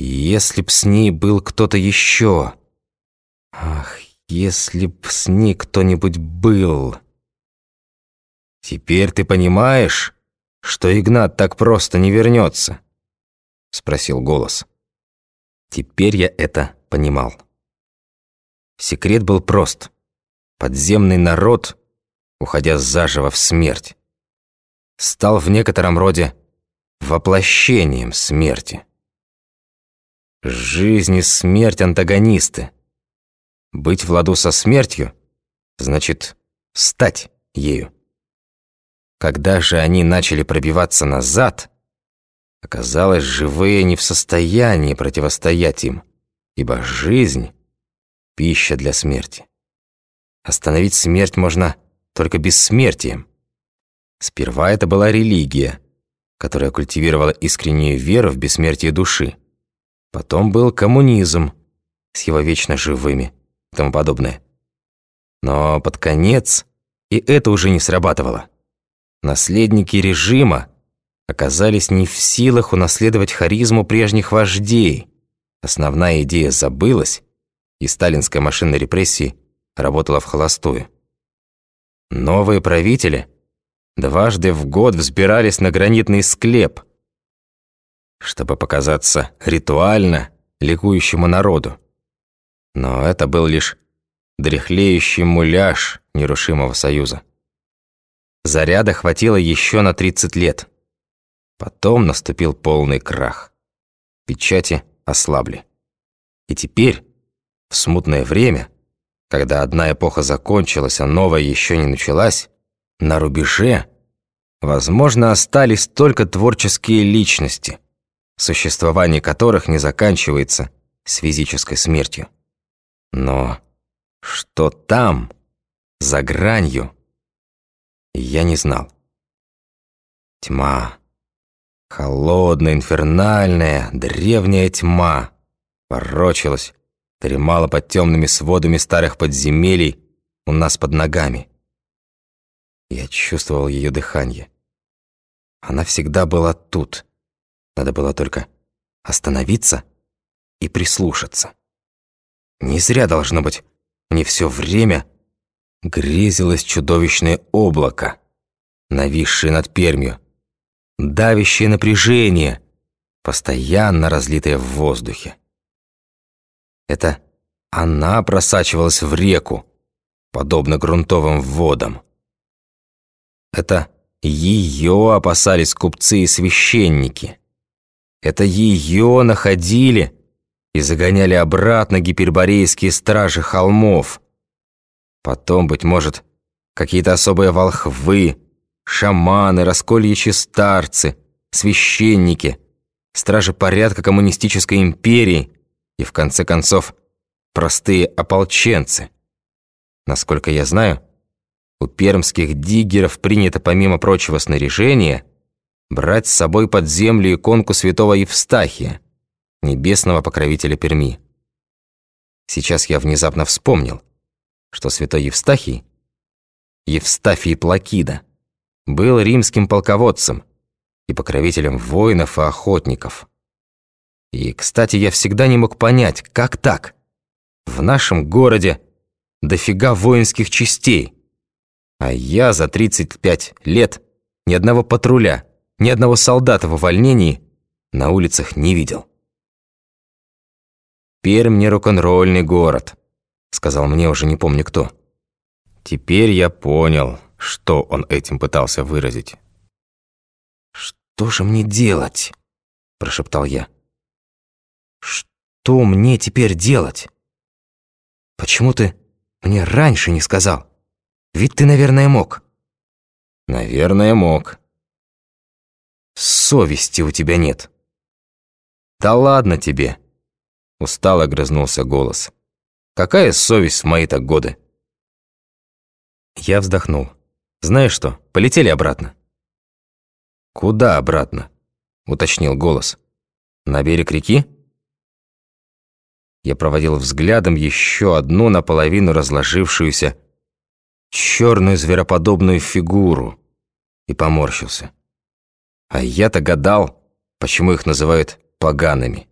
Если б с ней был кто-то еще. Ах, если б с ней кто-нибудь был. Теперь ты понимаешь, что Игнат так просто не вернется? Спросил голос. Теперь я это понимал. Секрет был прост. Подземный народ, уходя заживо в смерть, стал в некотором роде воплощением смерти. Жизнь и смерть антагонисты. Быть в ладу со смертью значит стать ею. Когда же они начали пробиваться назад, оказалось, живые не в состоянии противостоять им, ибо жизнь — пища для смерти. Остановить смерть можно только бессмертием. Сперва это была религия, которая культивировала искреннюю веру в бессмертие души. Потом был коммунизм с его вечно живыми и тому подобное. Но под конец и это уже не срабатывало. Наследники режима оказались не в силах унаследовать харизму прежних вождей. Основная идея забылась, и сталинская машина репрессий работала в холостую. Новые правители дважды в год взбирались на гранитный склеп, чтобы показаться ритуально ликующему народу. Но это был лишь дряхлеющий муляж нерушимого союза. Заряда хватило еще на 30 лет. Потом наступил полный крах. Печати ослабли. И теперь, в смутное время, когда одна эпоха закончилась, а новая еще не началась, на рубеже, возможно, остались только творческие личности, существование которых не заканчивается с физической смертью. Но что там, за гранью, я не знал. Тьма. Холодная, инфернальная, древняя тьма ворочалась, дремала под темными сводами старых подземелий у нас под ногами. Я чувствовал ее дыхание. Она всегда была тут. Надо было только остановиться и прислушаться. Не зря, должно быть, мне все время грезилось чудовищное облако, нависшее над Пермью, давящее напряжение, постоянно разлитое в воздухе. Это она просачивалась в реку, подобно грунтовым водам. Это ее опасались купцы и священники. Это ее находили и загоняли обратно гиперборейские стражи холмов. Потом, быть может, какие-то особые волхвы, шаманы, раскольичьи старцы, священники, стражи порядка коммунистической империи и, в конце концов, простые ополченцы. Насколько я знаю, у пермских диггеров принято, помимо прочего снаряжения, брать с собой под землю иконку святого Евстахия, небесного покровителя Перми. Сейчас я внезапно вспомнил, что святой Евстахий, Евстафий Плакида, был римским полководцем и покровителем воинов и охотников. И, кстати, я всегда не мог понять, как так? В нашем городе дофига воинских частей, а я за 35 лет ни одного патруля, ни одного солдата в увольнении на улицах не видел. «Пермь не рок-н-ролльный город», — сказал мне уже не помню кто. Теперь я понял, что он этим пытался выразить. «Что же мне делать?» – прошептал я. «Что мне теперь делать? Почему ты мне раньше не сказал? Ведь ты, наверное, мог». «Наверное, мог». «Совести у тебя нет». «Да ладно тебе!» Устало грызнулся голос. «Какая совесть в мои-то годы?» Я вздохнул. «Знаешь что, полетели обратно». «Куда обратно?» Уточнил голос. «На берег реки?» Я проводил взглядом еще одну наполовину разложившуюся черную звероподобную фигуру и поморщился. А я-то гадал, почему их называют погаными.